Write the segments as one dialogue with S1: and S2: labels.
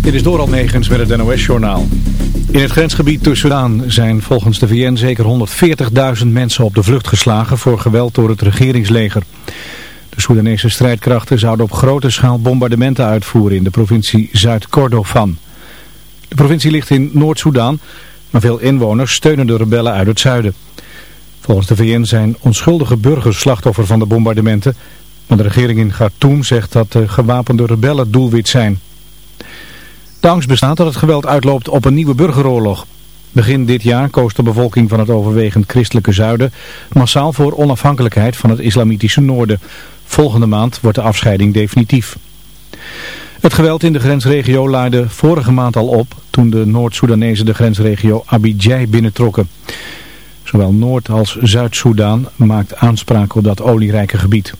S1: Dit is Doral Negens met het NOS-journaal. In het grensgebied tussen Sudaan zijn volgens de VN zeker 140.000 mensen op de vlucht geslagen voor geweld door het regeringsleger. De Soedanese strijdkrachten zouden op grote schaal bombardementen uitvoeren in de provincie Zuid-Kordofan. De provincie ligt in Noord-Soedan, maar veel inwoners steunen de rebellen uit het zuiden. Volgens de VN zijn onschuldige burgers slachtoffer van de bombardementen, maar de regering in Khartoum zegt dat de gewapende rebellen doelwit zijn. De bestaat dat het geweld uitloopt op een nieuwe burgeroorlog. Begin dit jaar koos de bevolking van het overwegend christelijke zuiden massaal voor onafhankelijkheid van het islamitische noorden. Volgende maand wordt de afscheiding definitief. Het geweld in de grensregio laaide vorige maand al op toen de Noord-Soedanezen de grensregio Abidjai binnentrokken. Zowel Noord- als Zuid-Soedan maakt aanspraak op dat olierijke gebied.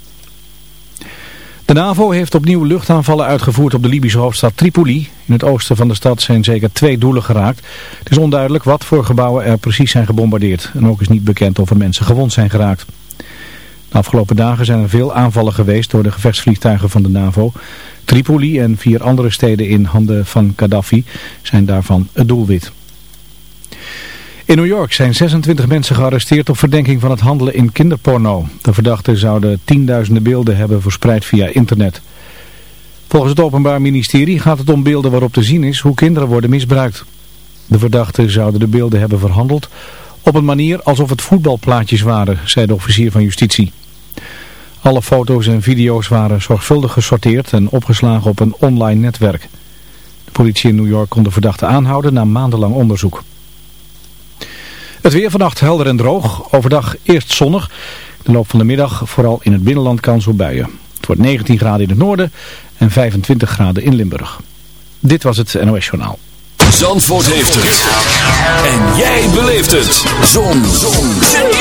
S1: De NAVO heeft opnieuw luchtaanvallen uitgevoerd op de Libische hoofdstad Tripoli. In het oosten van de stad zijn zeker twee doelen geraakt. Het is onduidelijk wat voor gebouwen er precies zijn gebombardeerd. En ook is niet bekend of er mensen gewond zijn geraakt. De afgelopen dagen zijn er veel aanvallen geweest door de gevechtsvliegtuigen van de NAVO. Tripoli en vier andere steden in handen van Gaddafi zijn daarvan het doelwit. In New York zijn 26 mensen gearresteerd op verdenking van het handelen in kinderporno. De verdachten zouden tienduizenden beelden hebben verspreid via internet. Volgens het Openbaar Ministerie gaat het om beelden waarop te zien is hoe kinderen worden misbruikt. De verdachten zouden de beelden hebben verhandeld op een manier alsof het voetbalplaatjes waren, zei de officier van justitie. Alle foto's en video's waren zorgvuldig gesorteerd en opgeslagen op een online netwerk. De politie in New York kon de verdachte aanhouden na maandenlang onderzoek. Het weer vannacht helder en droog. Overdag eerst zonnig. De loop van de middag vooral in het binnenland kans op buien. Het wordt 19 graden in het noorden en 25 graden in Limburg. Dit was het NOS Journaal.
S2: Zandvoort heeft het. En jij beleeft het. Zon. Zon.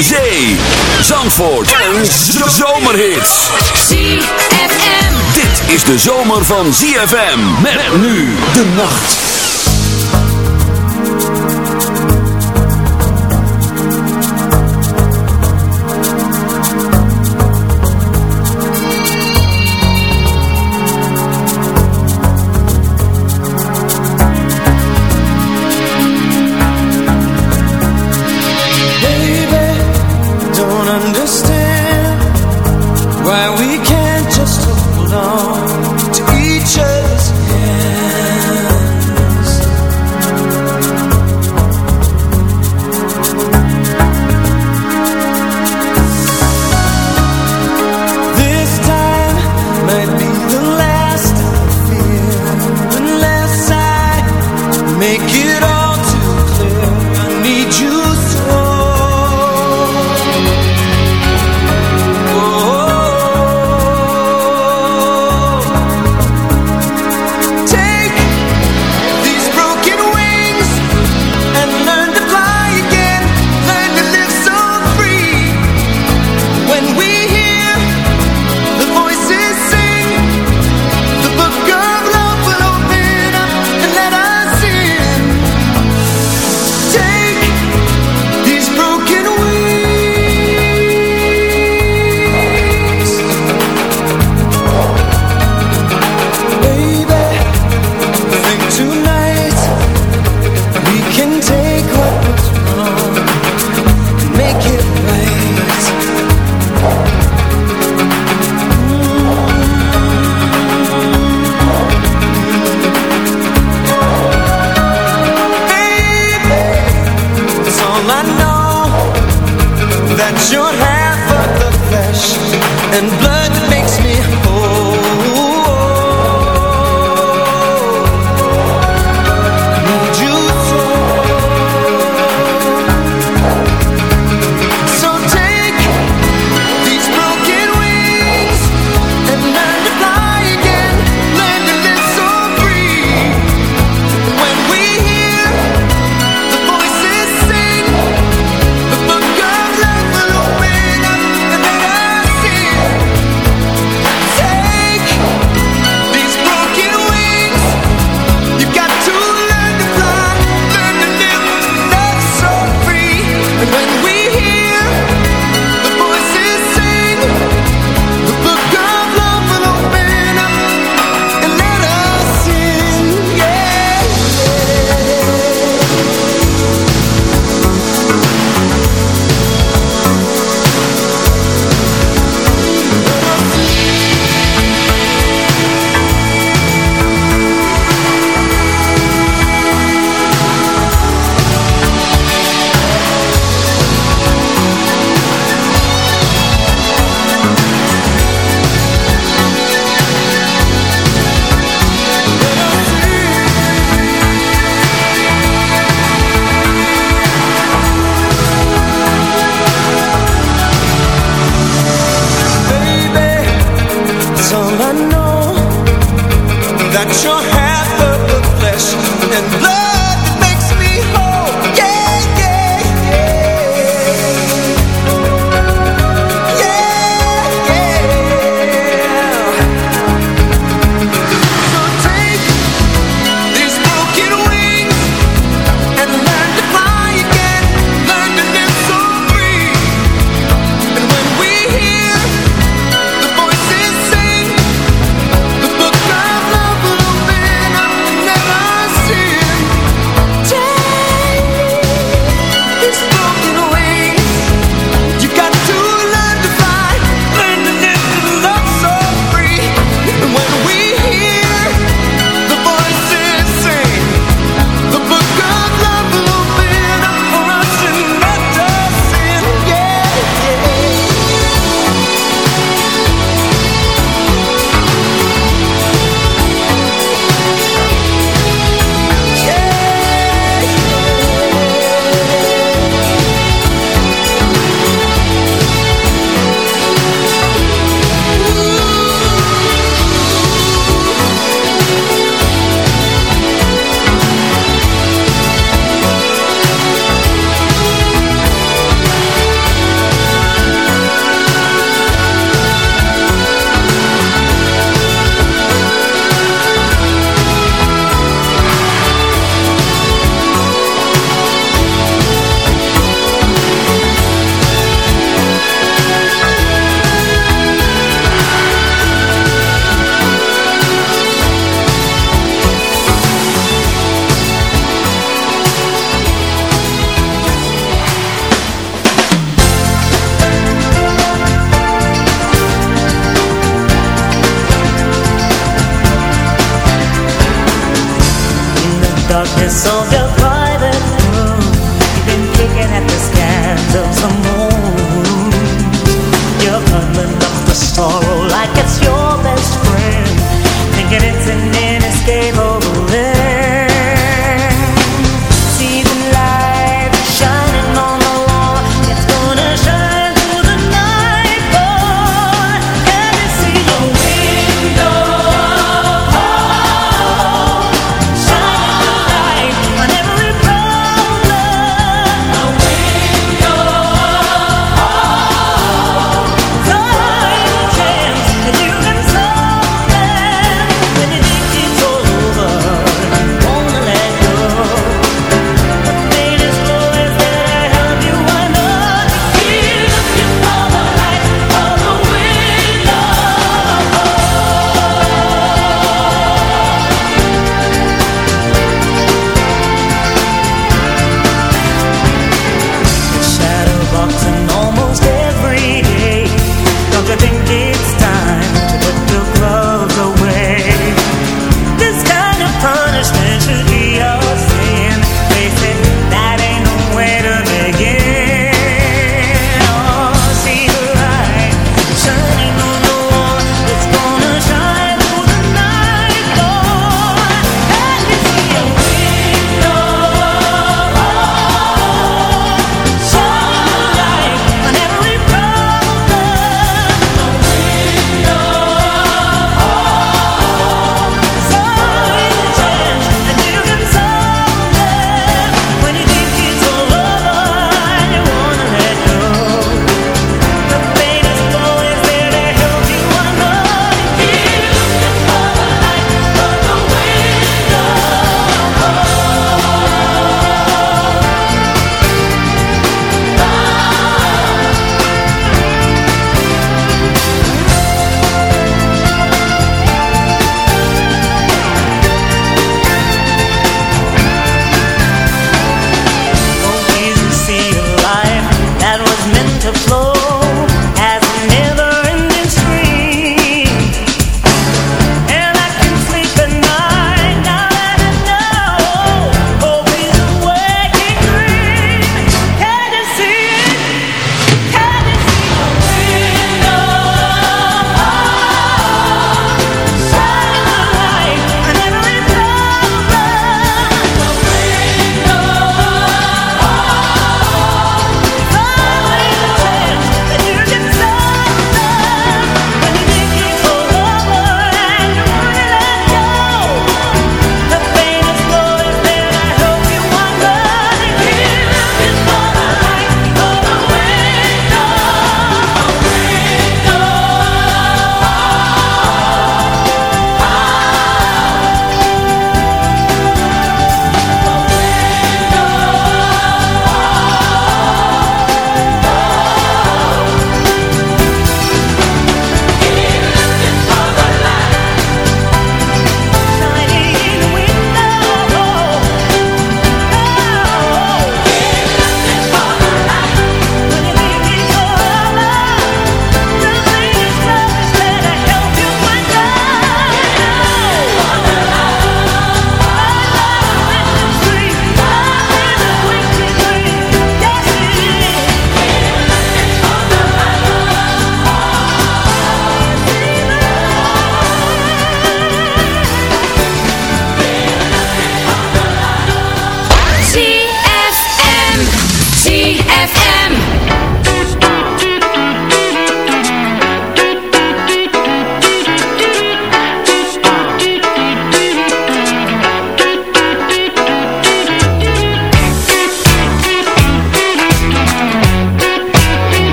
S2: Zee. Zandvoort. Een zomerhit.
S3: ZFM.
S2: Dit is de zomer van ZFM. Met nu de nacht.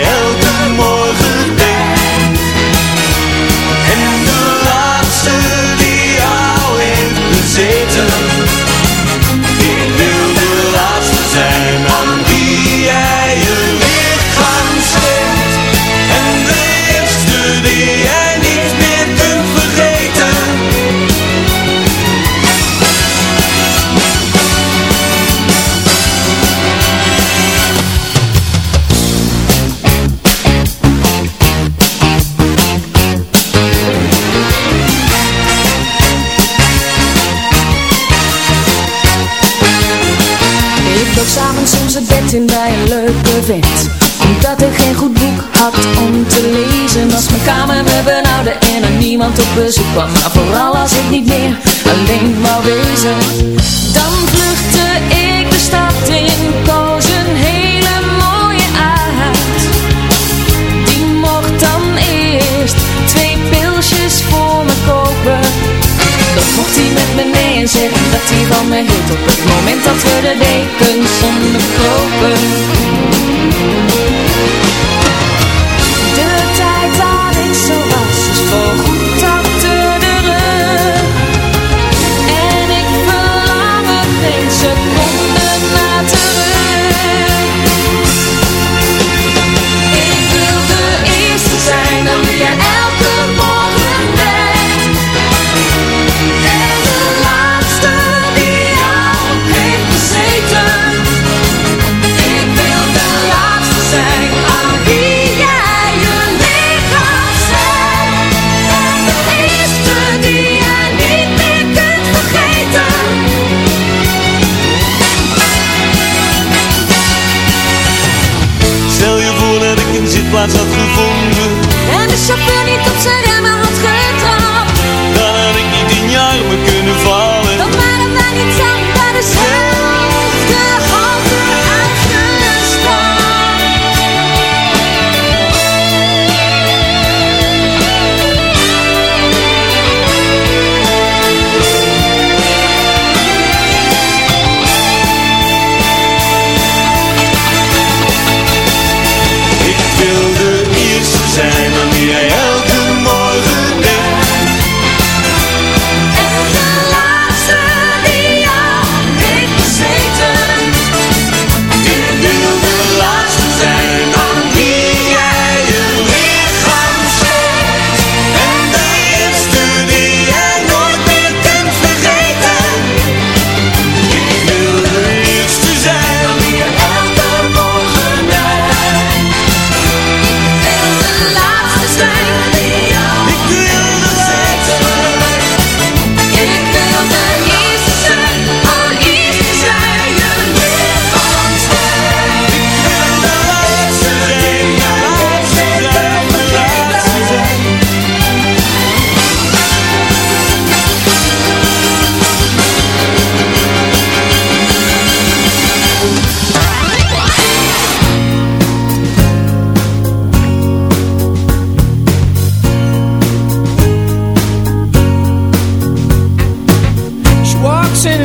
S4: yeah.
S5: Geen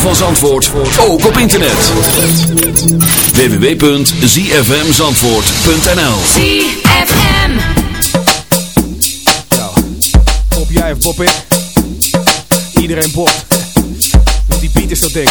S2: Ritme van Zandvoort ook op internet. www.zfmzandvoort.nl
S5: ZFM
S6: Pop jij of pop ik? Iedereen popt. Want die beat is zo dik.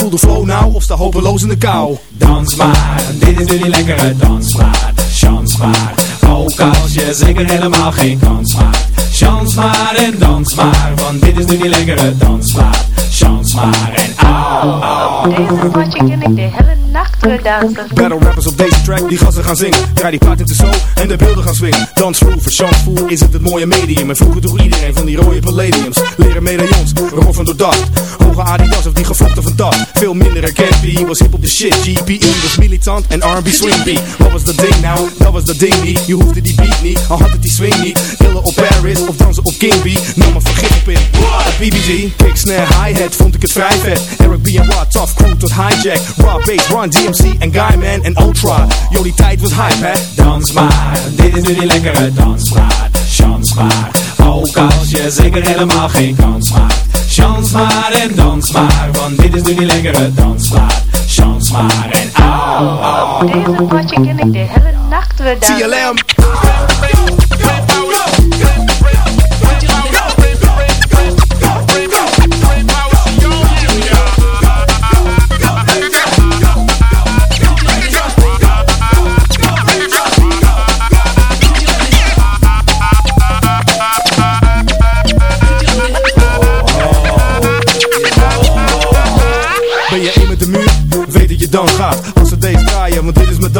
S6: Voel de flow nou of sta hopeloos in de kou.
S7: Dans maar, dit is nu die lekkere dansmaat. Chans maar, ook als je zeker helemaal geen kans maakt. Chans maar en dans maar, want dit is nu die lekkere dansmaat. Chans maar en au, au.
S3: Deze potje ken ik de hele nacht weer dansen.
S6: Battle rappers op deze track, die gassen gaan zingen. Draai die plaat in de show en de beelden gaan swingen. Voor chancevoer is het het mooie medium. En vroeger droeg iedereen van die rode palladiums. Leren medaillons, roffen door dacht. Hoge Adidas of die gevlochten van dat. Veel minder herkend, was hip op de shit. GPE was militant en R&B swing beat. Wat was dat ding nou? Dat was dat ding niet. Je hoefde die beat niet, al had het die swing niet. Killen op Paris of dansen op King B. Nam maar vergif op in. BBG, kick, snare, hi-hat, vond ik het vrij vet. Eric B en Rod, tough crew tot hijack. Raw bass, Run, DMC en Guyman en Ultra. Yo, die tijd was hype, hè?
S7: Dans maar, dit is nu die lekkere dansmaat. Chans maar, ook als je zeker helemaal geen kans maakt. Chans maar en dans maar, want dit is nu die lekkere dansmaat. Chans maar en au, au.
S3: Deze potje ken ik de hele
S6: TLM.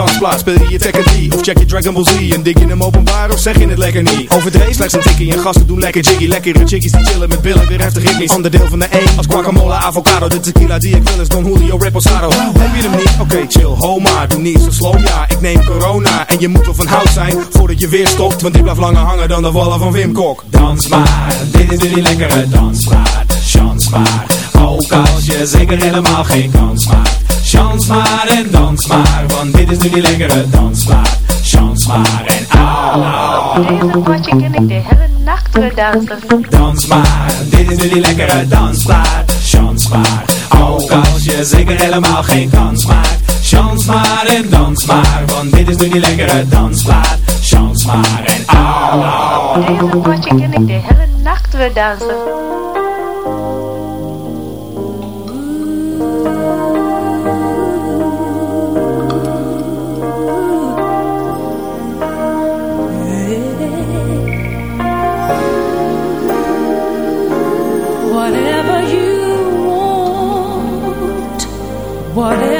S6: Dansplaats Speel je je Tekken 3 of check je Dragon Ball Z En dik je hem openbaar of zeg je het lekker niet? Overdreven? Slechts een tikkie en gasten doen lekker jiggy. Lekkere chickies die chillen met billen, weer heftig ritmisch Ander deel van de één als guacamole, avocado. De tequila die ik wil is Don Julio Reposado. Heb je hem niet? Oké chill, ho maar Doe niet zo slow, ja ik neem corona En je moet wel van hout zijn voordat je weer stopt Want die blijft langer hangen dan de wallen van Wim Kok.
S7: Dans maar, dit is die lekkere dansmaat. Chans maar, ook als je zeker helemaal geen kans maakt. Chans maar en dans maar, want dit is nu die lekkere dansmaat. Chans maar en au, au.
S3: Deze potje ken ik de hele nacht dansen.
S7: Dans maar, dit is nu die lekkere dansmaat. Chans maar, ook als je zeker helemaal geen kans maakt. Chans maar en dans maar, want dit is nu die lekkere dansmaat. Chans maar en au, au.
S3: Deze potje ken ik de hele nacht dansen.
S8: what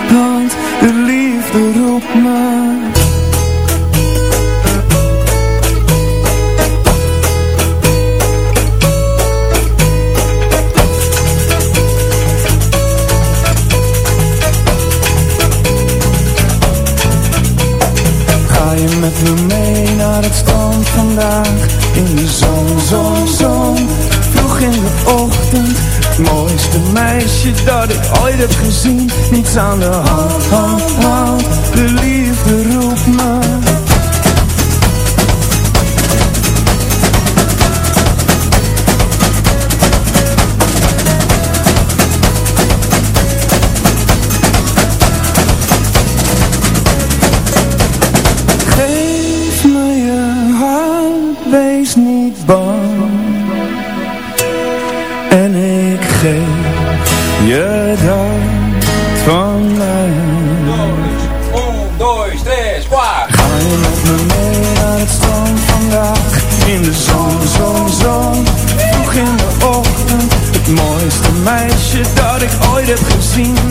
S8: ochtend. Het mooiste meisje dat ik ooit heb gezien. Niets aan de hand, hand, hand. De liefde roept me. Geef me je hart wees niet bang. fin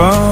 S8: from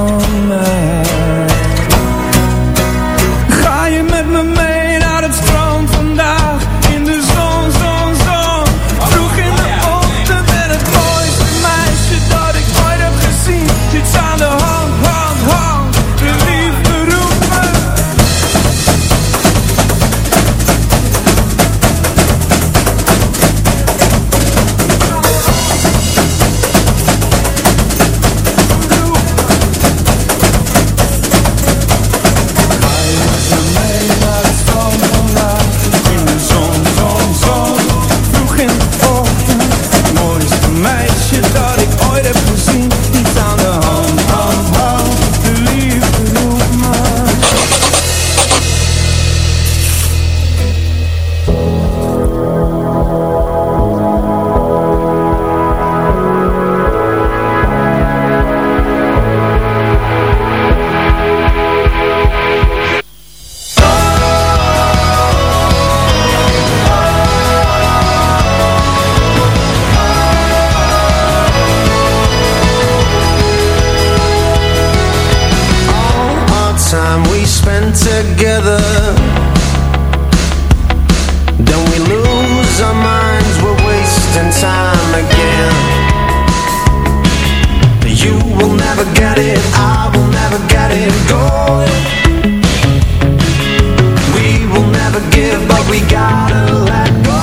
S9: our minds, we're wasting time again. You will never get it, I will never get it. We will never give, but we gotta let go.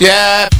S4: Yeah.